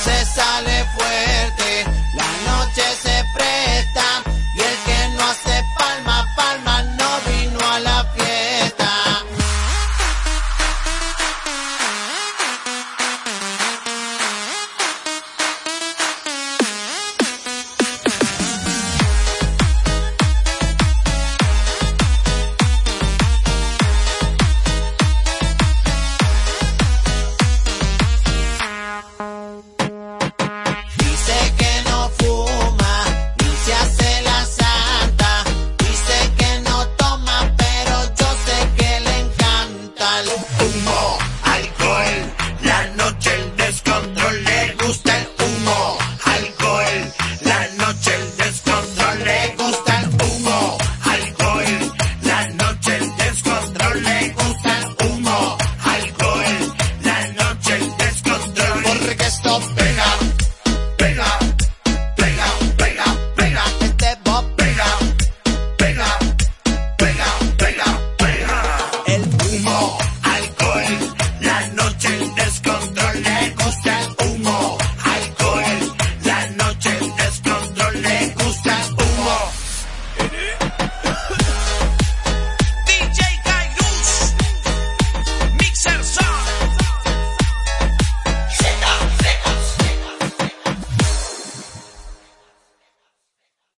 Se sale fuerte, la noche se presta